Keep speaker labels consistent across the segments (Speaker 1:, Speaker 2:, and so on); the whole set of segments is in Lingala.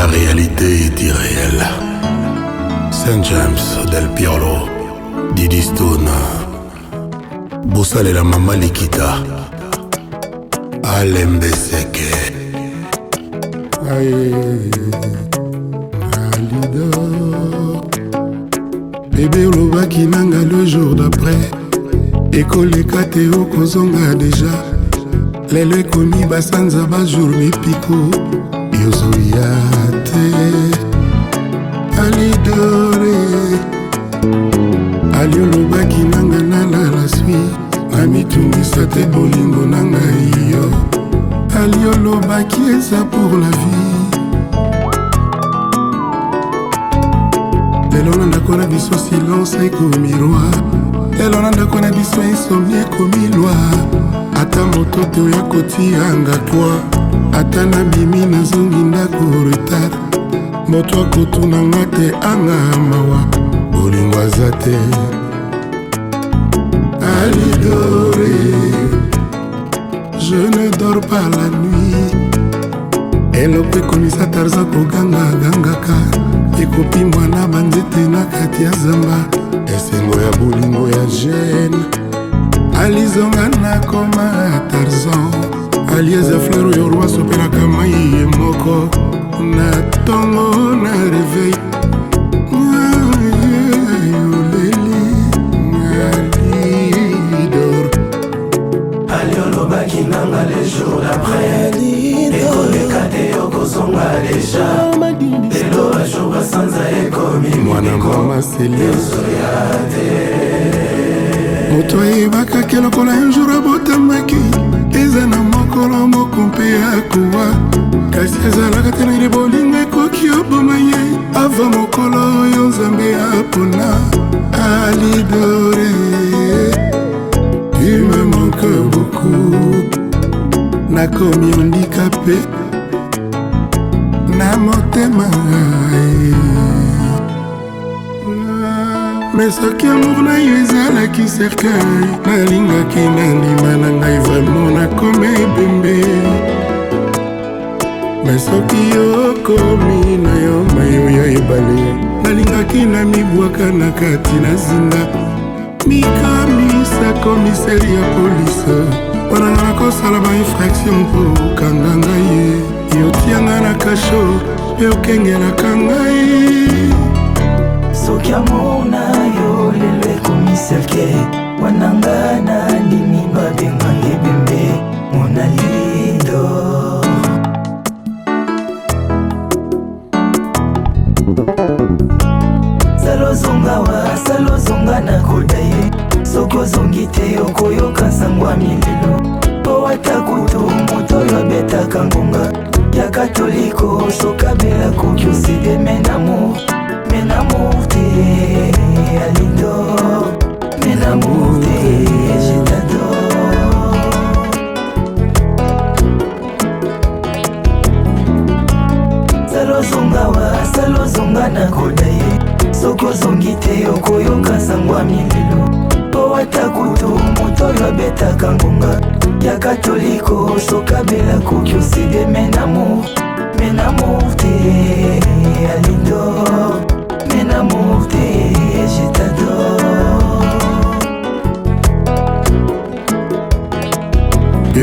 Speaker 1: la réalité est irréelle. Saint James del Piolo. Didi Stone, Bossal et la maman Likita, Bébé bebe qui nanga le jour d'après ekoleka déjà. okozonga deja lelo ekomi basanza mi picou yozoya te alidore aliolobaki nanga nana la swi na mitungisa te bolingo na ngai yo aliolobaki eza pour la vie lelo na ndako na biso silence ekomi roi lelo na ndako na biso insomni ekomi lwa ata moto te oya kotianga toi ata nabimi nazongi ndako retard moto akotunanga te anga mawa bolingo aza te
Speaker 2: alidore je
Speaker 1: ne dors pas la nuit eloko ekomisa tarza kogangagangaka ekopimbwa na banzete na kati ya zamba esengo ya bolingo ya gene alizonga nakoma tarzan alieze fleur oyo roi sopelaka mai ye moko na ntongo na reveil
Speaker 2: olobaki nanga le jour d'après ekoleka te okozonga deja
Speaker 1: lelo bajour basanza ekomi mwanamamaseliozoya te moto ayebakaki lokola un jour abotamaki moko mpe akowa kasi ezalaka te naye bolinga ekoki oboma ye ava mokolo oyo nzambe apona alidore ume moko boku nakomi ondika mpe na motema ngai me soki amour na yo ezalaki cercueil nalingaki nandima na ngai vraimen nakomi ebembe me soki yokomi na yo mayo ya ebale nalingaki na mibwaka na kati na zinga mikamisa komiseri ya polise wana nga nakosala bainfraction mpo okanga ngai ye yotianga na kasho mpe okengelaka
Speaker 2: ngai soki amour na yo lelo ekomiselke wananga na nini babenga ebembe monalido salozonga wa salozonga na koda ye soki ozongi te okoyoka nsango ya milelo mpo ata kutu moto oyo abetaka ngonga ya katoliko sokabela koki osideme namour mena mourte alidor mena mourte je t'adore salozonga wa salozonga nakoda ye soki ozongi te okoyoka sango ya milelo po ata kutu moto oyo abetaka ngonga ya katoliko sokabela koki oside menamour menamour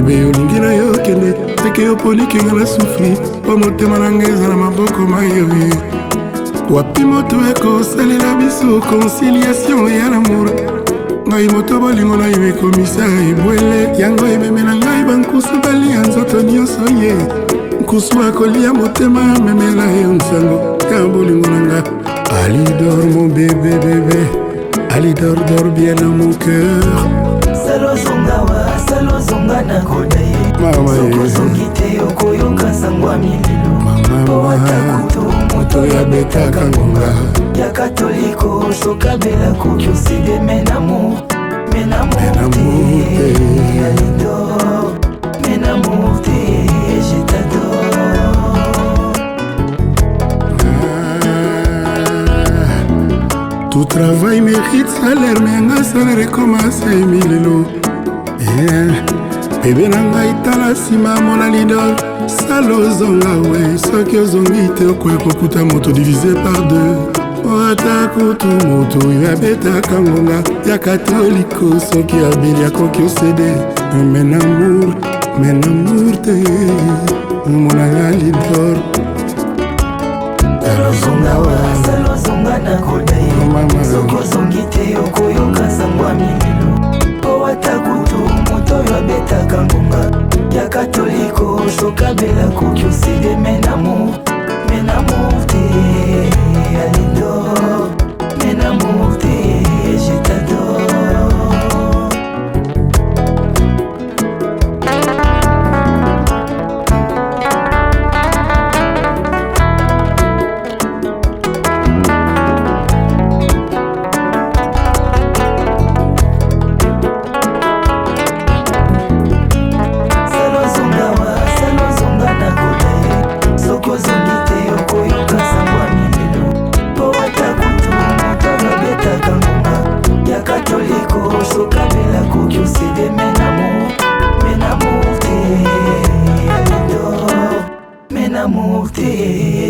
Speaker 1: bebe olingi na yo kende seke yoponikinga na sufri mpo motema na ngai eza na maboko mayoye wapi moto ekosalela biso conciliation ya lamour ngai moto bolingo na yo ekomisa ebwele yango ememela ngai bankusu balia nzoto nyonso ye nkusu akolia motema amemela yo nsango ya bolingo na nga alidor mon bebe bebe alidor dor
Speaker 2: bien na mon cœur selozonga wa selozonga na koda ye sokozongi te okoyoka sango ya mililo po atakutu moto yabetaka ngonga ya katoliko sokabela koki oside menamo menamo te alidor menamo te
Speaker 1: jetador travail mérite salaire me yanga salaire ekomasa emilelo eh, bebe na ngai tala nsima mona lidol sala ozonga we soki ozongi te okoya kokuta moto divise par deux ata kutu moto oyo abetaka ngonga ya katoliko soki abeli akoki osede menamour
Speaker 2: menamour te omonanga lidor elozonga wa elozonga nakoda soki ozongi te okoyoka sango ya mililo mpo ata kutu moto oyo abetaka ngonga ya katoliko sokabela koki osideme na moto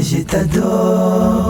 Speaker 2: je t'adore.